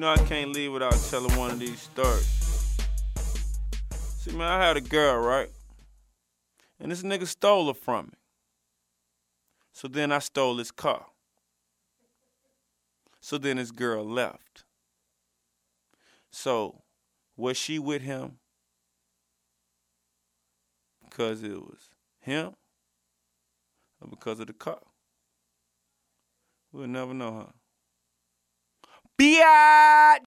You know I can't leave without telling one of these stories. See, man, I had a girl, right? And this nigga stole her from me. So then I stole his car. So then his girl left. So was she with him because it was him or because of the car? We'll never know, huh? Biatch!